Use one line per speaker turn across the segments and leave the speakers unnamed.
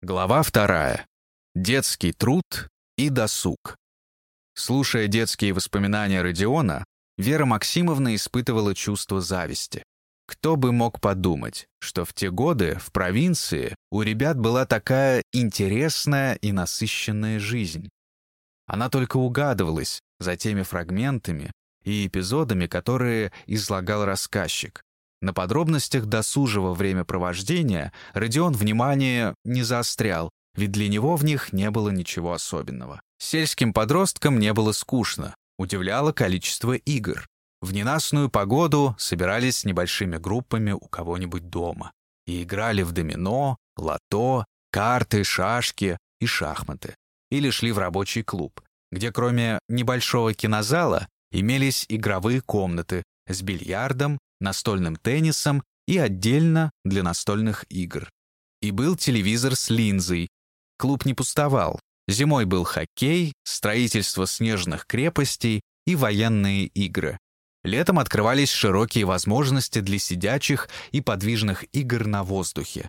Глава вторая. Детский труд и досуг. Слушая детские воспоминания Родиона, Вера Максимовна испытывала чувство зависти. Кто бы мог подумать, что в те годы в провинции у ребят была такая интересная и насыщенная жизнь. Она только угадывалась за теми фрагментами и эпизодами, которые излагал рассказчик. На подробностях досужего времяпровождения Родион внимание не заострял, ведь для него в них не было ничего особенного. Сельским подросткам не было скучно, удивляло количество игр. В ненастную погоду собирались небольшими группами у кого-нибудь дома и играли в домино, лото, карты, шашки и шахматы. Или шли в рабочий клуб, где кроме небольшого кинозала имелись игровые комнаты с бильярдом, настольным теннисом и отдельно для настольных игр. И был телевизор с линзой. Клуб не пустовал. Зимой был хоккей, строительство снежных крепостей и военные игры. Летом открывались широкие возможности для сидячих и подвижных игр на воздухе.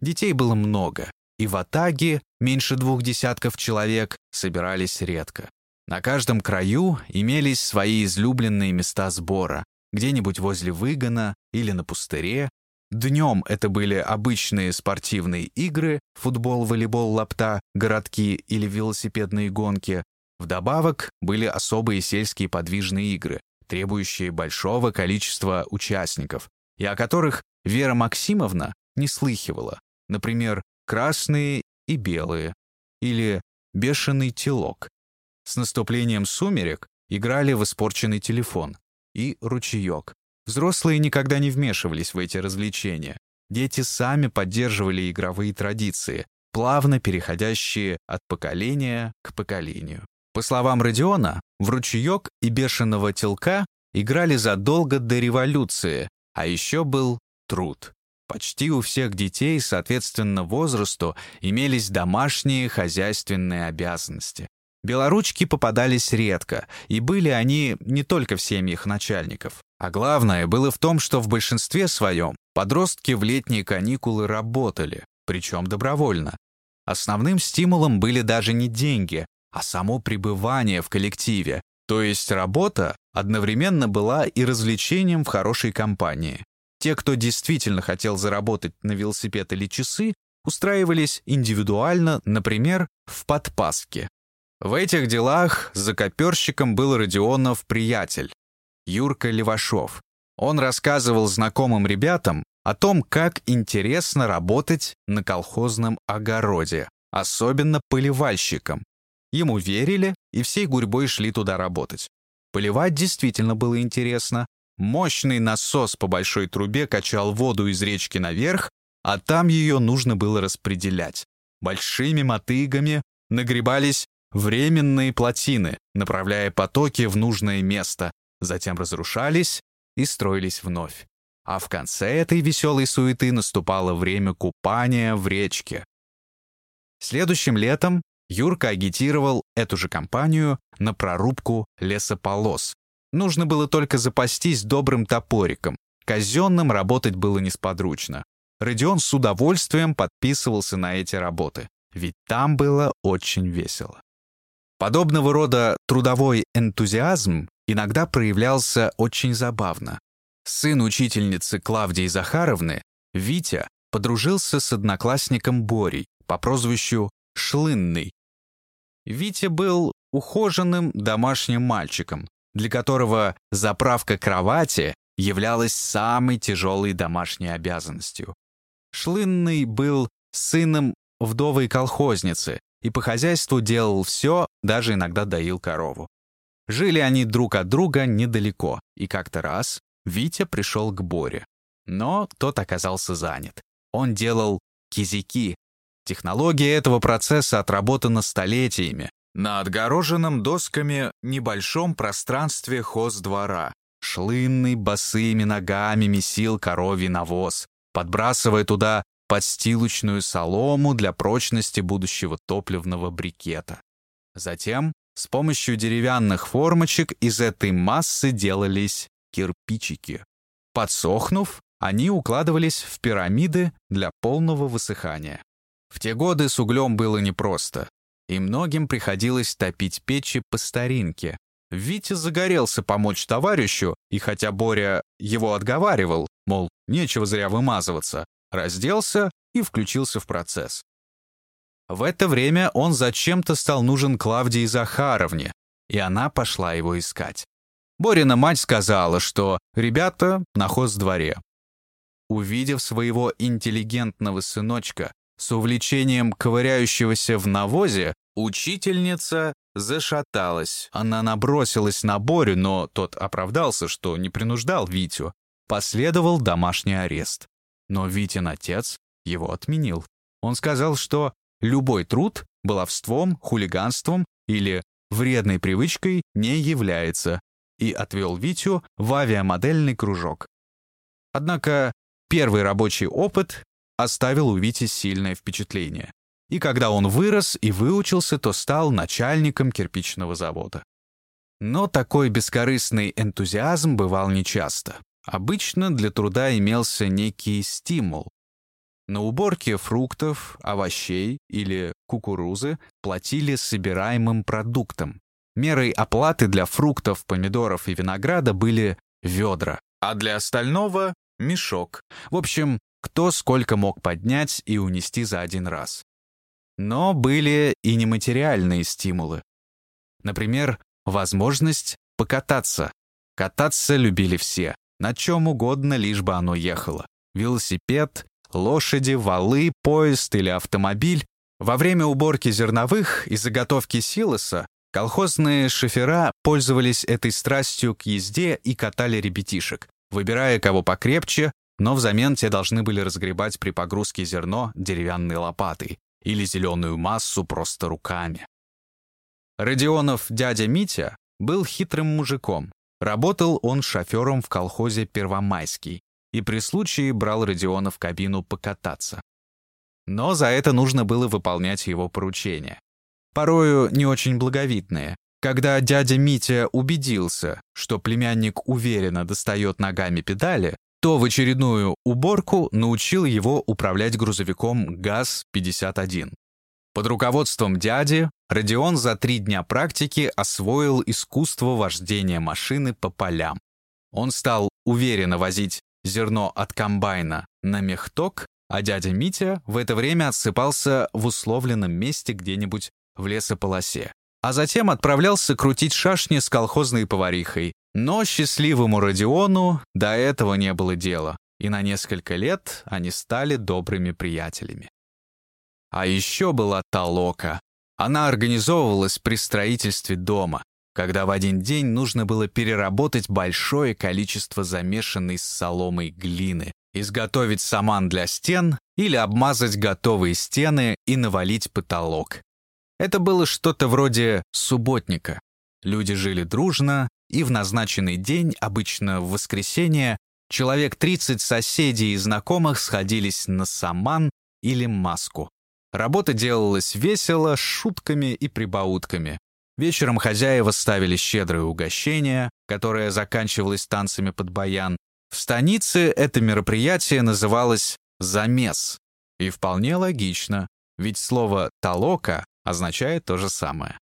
Детей было много, и в Атаге меньше двух десятков человек собирались редко. На каждом краю имелись свои излюбленные места сбора, где-нибудь возле выгона или на пустыре. Днем это были обычные спортивные игры, футбол, волейбол, лапта, городки или велосипедные гонки. Вдобавок были особые сельские подвижные игры, требующие большого количества участников, и о которых Вера Максимовна не слыхивала. Например, «Красные и белые» или «Бешеный телок». С наступлением сумерек играли в испорченный телефон и ручеек. Взрослые никогда не вмешивались в эти развлечения. Дети сами поддерживали игровые традиции, плавно переходящие от поколения к поколению. По словам Родиона, в ручеек и бешеного телка играли задолго до революции, а еще был труд. Почти у всех детей, соответственно возрасту, имелись домашние хозяйственные обязанности. Белоручки попадались редко, и были они не только в семьях начальников. А главное было в том, что в большинстве своем подростки в летние каникулы работали, причем добровольно. Основным стимулом были даже не деньги, а само пребывание в коллективе, то есть работа одновременно была и развлечением в хорошей компании. Те, кто действительно хотел заработать на велосипед или часы, устраивались индивидуально, например, в подпаске. В этих делах за коперщиком был Родионов приятель, Юрка Левашов. Он рассказывал знакомым ребятам о том, как интересно работать на колхозном огороде, особенно поливальщиком. Ему верили и всей гурьбой шли туда работать. Поливать действительно было интересно. Мощный насос по большой трубе качал воду из речки наверх, а там ее нужно было распределять. Большими мотыгами нагребались временные плотины, направляя потоки в нужное место, затем разрушались и строились вновь. А в конце этой веселой суеты наступало время купания в речке. Следующим летом Юрка агитировал эту же компанию на прорубку лесополос. Нужно было только запастись добрым топориком. Казенным работать было несподручно. Родион с удовольствием подписывался на эти работы, ведь там было очень весело. Подобного рода трудовой энтузиазм иногда проявлялся очень забавно. Сын учительницы Клавдии Захаровны, Витя, подружился с одноклассником Борей по прозвищу Шлынный. Витя был ухоженным домашним мальчиком, для которого заправка кровати являлась самой тяжелой домашней обязанностью. Шлынный был сыном вдовой колхозницы, и по хозяйству делал все, даже иногда доил корову. Жили они друг от друга недалеко, и как-то раз Витя пришел к Боре. Но тот оказался занят. Он делал кизяки. Технология этого процесса отработана столетиями. На отгороженном досками небольшом пространстве хоздвора шлынный босыми ногами месил коровий навоз, подбрасывая туда подстилочную солому для прочности будущего топливного брикета. Затем с помощью деревянных формочек из этой массы делались кирпичики. Подсохнув, они укладывались в пирамиды для полного высыхания. В те годы с углем было непросто, и многим приходилось топить печи по старинке. Витя загорелся помочь товарищу, и хотя Боря его отговаривал, мол, нечего зря вымазываться, разделся и включился в процесс. В это время он зачем-то стал нужен Клавдии Захаровне, и она пошла его искать. Борина мать сказала, что ребята на хоздворе. Увидев своего интеллигентного сыночка с увлечением ковыряющегося в навозе, учительница зашаталась. Она набросилась на Борю, но тот оправдался, что не принуждал Витю. Последовал домашний арест. Но Витин отец его отменил. Он сказал, что любой труд баловством, хулиганством или вредной привычкой не является, и отвел Витю в авиамодельный кружок. Однако первый рабочий опыт оставил у Вити сильное впечатление. И когда он вырос и выучился, то стал начальником кирпичного завода. Но такой бескорыстный энтузиазм бывал нечасто. Обычно для труда имелся некий стимул. На уборке фруктов, овощей или кукурузы платили собираемым продуктом. Мерой оплаты для фруктов, помидоров и винограда были ведра, а для остального — мешок. В общем, кто сколько мог поднять и унести за один раз. Но были и нематериальные стимулы. Например, возможность покататься. Кататься любили все, на чем угодно, лишь бы оно ехало. Велосипед, лошади, валы, поезд или автомобиль. Во время уборки зерновых и заготовки силоса колхозные шофера пользовались этой страстью к езде и катали ребятишек, выбирая кого покрепче, но взамен те должны были разгребать при погрузке зерно деревянной лопатой или зеленую массу просто руками. Родионов дядя Митя был хитрым мужиком. Работал он шофером в колхозе «Первомайский» и при случае брал Родиона в кабину покататься. Но за это нужно было выполнять его поручения. Порою не очень благовидные. Когда дядя Митя убедился, что племянник уверенно достает ногами педали, то в очередную уборку научил его управлять грузовиком ГАЗ-51. Под руководством дяди Родион за три дня практики освоил искусство вождения машины по полям. Он стал уверенно возить зерно от комбайна на мехток, а дядя Митя в это время отсыпался в условленном месте где-нибудь в лесополосе. А затем отправлялся крутить шашни с колхозной поварихой, но счастливому Родиону до этого не было дела, и на несколько лет они стали добрыми приятелями. А еще была Толока. Она организовывалась при строительстве дома, когда в один день нужно было переработать большое количество замешанной с соломой глины, изготовить саман для стен или обмазать готовые стены и навалить потолок. Это было что-то вроде субботника. Люди жили дружно, и в назначенный день, обычно в воскресенье, человек 30 соседей и знакомых сходились на саман или маску. Работа делалась весело, шутками и прибаутками. Вечером хозяева ставили щедрое угощение, которое заканчивалось танцами под баян. В станице это мероприятие называлось «замес». И вполне логично, ведь слово «толока» означает то же самое.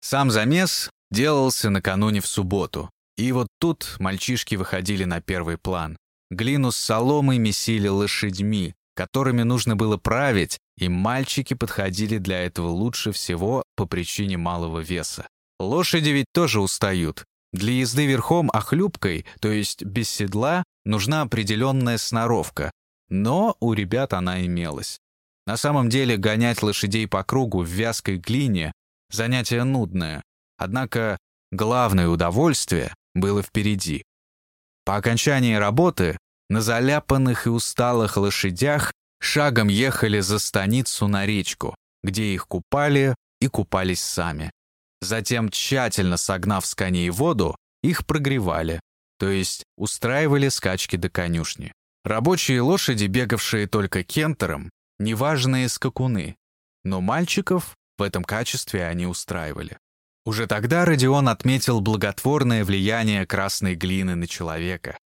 Сам замес делался накануне в субботу. И вот тут мальчишки выходили на первый план. Глину с соломой месили лошадьми, которыми нужно было править, и мальчики подходили для этого лучше всего по причине малого веса. Лошади ведь тоже устают. Для езды верхом охлюбкой, то есть без седла, нужна определенная сноровка. Но у ребят она имелась. На самом деле гонять лошадей по кругу в вязкой глине – занятие нудное. Однако главное удовольствие было впереди. По окончании работы на заляпанных и усталых лошадях шагом ехали за станицу на речку, где их купали и купались сами. Затем, тщательно согнав с коней воду, их прогревали, то есть устраивали скачки до конюшни. Рабочие лошади, бегавшие только кентером, неважные скакуны, но мальчиков в этом качестве они устраивали. Уже тогда Родион отметил благотворное влияние красной глины на человека.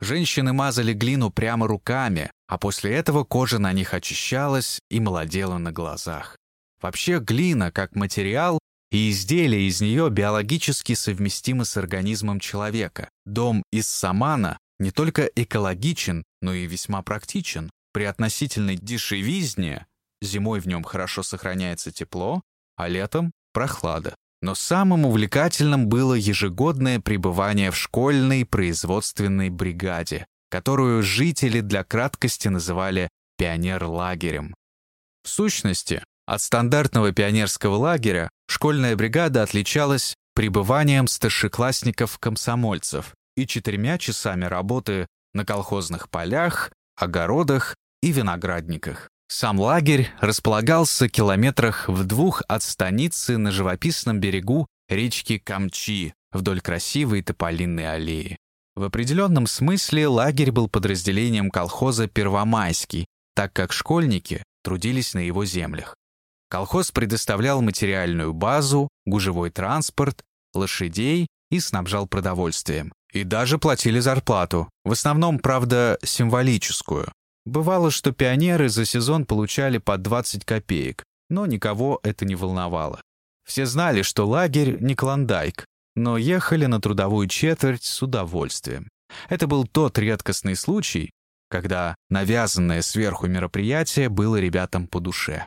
Женщины мазали глину прямо руками, а после этого кожа на них очищалась и молодела на глазах. Вообще глина, как материал, и изделия из нее биологически совместимы с организмом человека. Дом из самана не только экологичен, но и весьма практичен. При относительной дешевизне зимой в нем хорошо сохраняется тепло, а летом — прохлада. Но самым увлекательным было ежегодное пребывание в школьной производственной бригаде, которую жители для краткости называли пионер-лагерем. В сущности, от стандартного пионерского лагеря школьная бригада отличалась пребыванием старшеклассников-комсомольцев и четырьмя часами работы на колхозных полях, огородах и виноградниках. Сам лагерь располагался километрах в двух от станицы на живописном берегу речки Камчи вдоль красивой тополинной аллеи. В определенном смысле лагерь был подразделением колхоза «Первомайский», так как школьники трудились на его землях. Колхоз предоставлял материальную базу, гужевой транспорт, лошадей и снабжал продовольствием. И даже платили зарплату, в основном, правда, символическую. Бывало, что пионеры за сезон получали по 20 копеек, но никого это не волновало. Все знали, что лагерь не клондайк, но ехали на трудовую четверть с удовольствием. Это был тот редкостный случай, когда навязанное сверху мероприятие было ребятам по душе.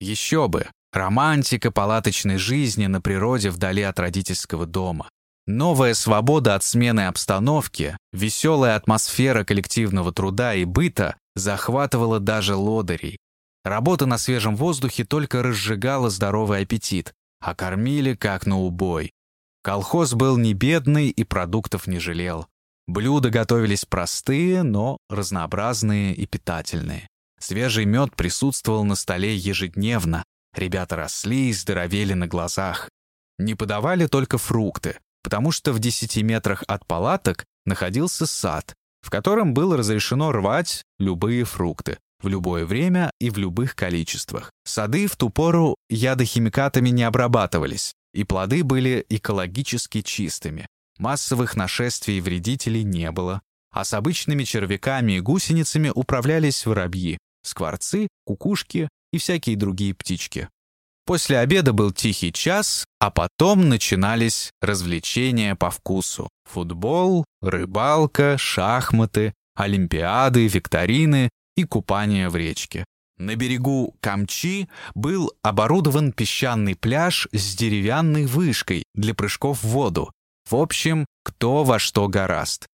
Еще бы! Романтика палаточной жизни на природе вдали от родительского дома. Новая свобода от смены обстановки, веселая атмосфера коллективного труда и быта захватывала даже лодырей. Работа на свежем воздухе только разжигала здоровый аппетит, а кормили как на убой. Колхоз был не бедный и продуктов не жалел. Блюда готовились простые, но разнообразные и питательные. Свежий мед присутствовал на столе ежедневно. Ребята росли и здоровели на глазах. Не подавали только фрукты потому что в 10 метрах от палаток находился сад, в котором было разрешено рвать любые фрукты в любое время и в любых количествах. Сады в ту пору ядохимикатами не обрабатывались, и плоды были экологически чистыми. Массовых нашествий вредителей не было, а с обычными червяками и гусеницами управлялись воробьи, скворцы, кукушки и всякие другие птички. После обеда был тихий час, а потом начинались развлечения по вкусу. Футбол, рыбалка, шахматы, олимпиады, викторины и купание в речке. На берегу Камчи был оборудован песчаный пляж с деревянной вышкой для прыжков в воду. В общем, кто во что гораст.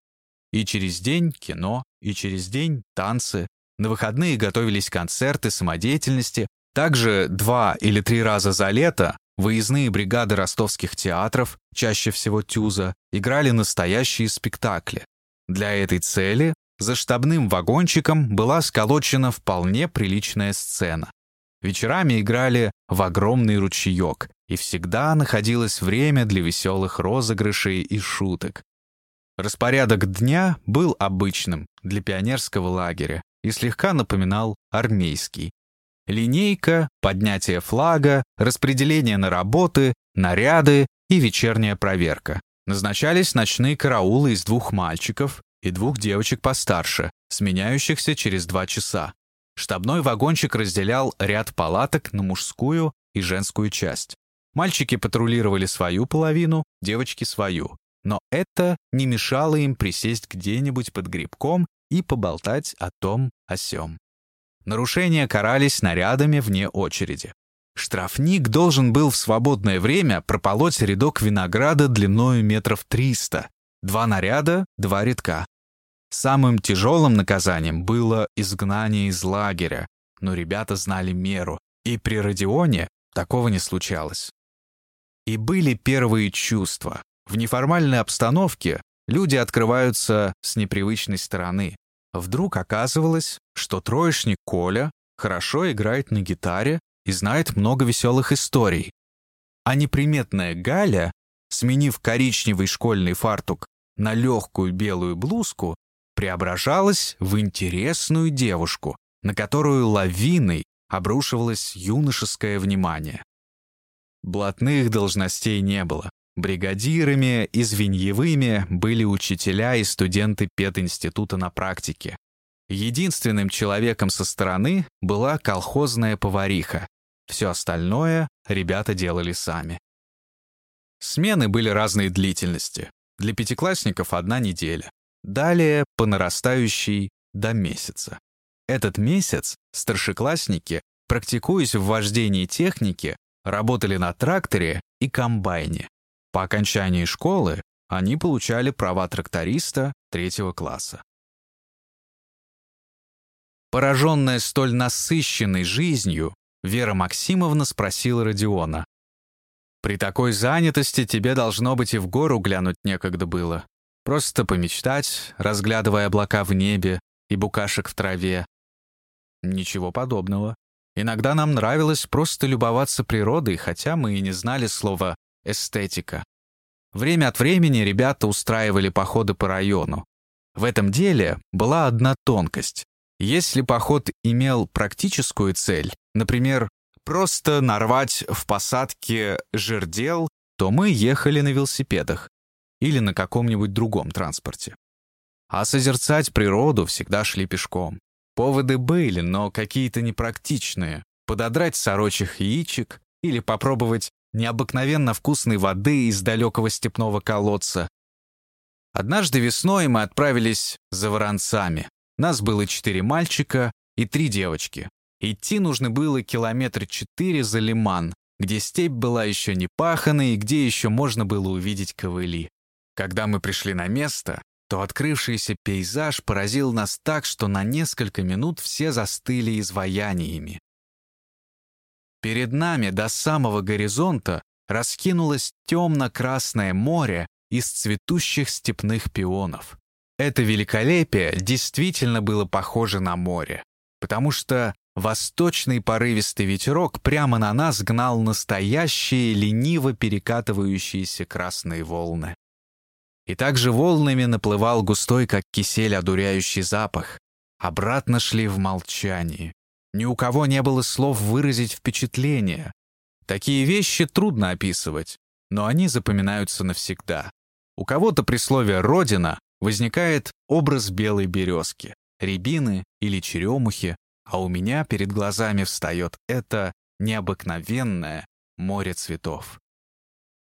И через день кино, и через день танцы. На выходные готовились концерты самодеятельности, также два или три раза за лето выездные бригады ростовских театров, чаще всего Тюза, играли настоящие спектакли. Для этой цели за штабным вагончиком была сколочена вполне приличная сцена. Вечерами играли в огромный ручеек, и всегда находилось время для веселых розыгрышей и шуток. Распорядок дня был обычным для пионерского лагеря и слегка напоминал армейский. Линейка, поднятие флага, распределение на работы, наряды и вечерняя проверка. Назначались ночные караулы из двух мальчиков и двух девочек постарше, сменяющихся через два часа. Штабной вагончик разделял ряд палаток на мужскую и женскую часть. Мальчики патрулировали свою половину, девочки свою. Но это не мешало им присесть где-нибудь под грибком и поболтать о том, о сём. Нарушения карались нарядами вне очереди. Штрафник должен был в свободное время прополоть рядок винограда длиною метров 300. Два наряда, два рядка. Самым тяжелым наказанием было изгнание из лагеря, но ребята знали меру, и при Родионе такого не случалось. И были первые чувства. В неформальной обстановке люди открываются с непривычной стороны. Вдруг оказывалось, что троечник Коля хорошо играет на гитаре и знает много веселых историй. А неприметная Галя, сменив коричневый школьный фартук на легкую белую блузку, преображалась в интересную девушку, на которую лавиной обрушивалось юношеское внимание. Блатных должностей не было. Бригадирами и звеньевыми были учителя и студенты пединститута на практике. Единственным человеком со стороны была колхозная повариха. Все остальное ребята делали сами. Смены были разной длительности. Для пятиклассников одна неделя. Далее по нарастающей до месяца. Этот месяц старшеклассники, практикуясь в вождении техники, работали на тракторе и комбайне. По окончании школы они получали права тракториста третьего класса. Пораженная столь насыщенной жизнью, Вера Максимовна спросила Родиона. «При такой занятости тебе должно быть и в гору глянуть некогда было. Просто помечтать, разглядывая облака в небе и букашек в траве». «Ничего подобного. Иногда нам нравилось просто любоваться природой, хотя мы и не знали слова эстетика. Время от времени ребята устраивали походы по району. В этом деле была одна тонкость. Если поход имел практическую цель, например, просто нарвать в посадке жердел, то мы ехали на велосипедах или на каком-нибудь другом транспорте. А созерцать природу всегда шли пешком. Поводы были, но какие-то непрактичные. Пододрать сорочих яичек или попробовать необыкновенно вкусной воды из далекого степного колодца. Однажды весной мы отправились за воронцами. Нас было четыре мальчика и три девочки. Идти нужно было километр четыре за лиман, где степь была еще не пахана и где еще можно было увидеть ковыли. Когда мы пришли на место, то открывшийся пейзаж поразил нас так, что на несколько минут все застыли изваяниями. Перед нами до самого горизонта раскинулось темно-красное море из цветущих степных пионов. Это великолепие действительно было похоже на море, потому что восточный порывистый ветерок прямо на нас гнал настоящие лениво перекатывающиеся красные волны. И также волнами наплывал густой, как кисель, одуряющий запах. Обратно шли в молчании. Ни у кого не было слов выразить впечатление. Такие вещи трудно описывать, но они запоминаются навсегда. У кого-то при слове «родина» возникает образ белой березки, рябины или черемухи, а у меня перед глазами встает это необыкновенное море цветов.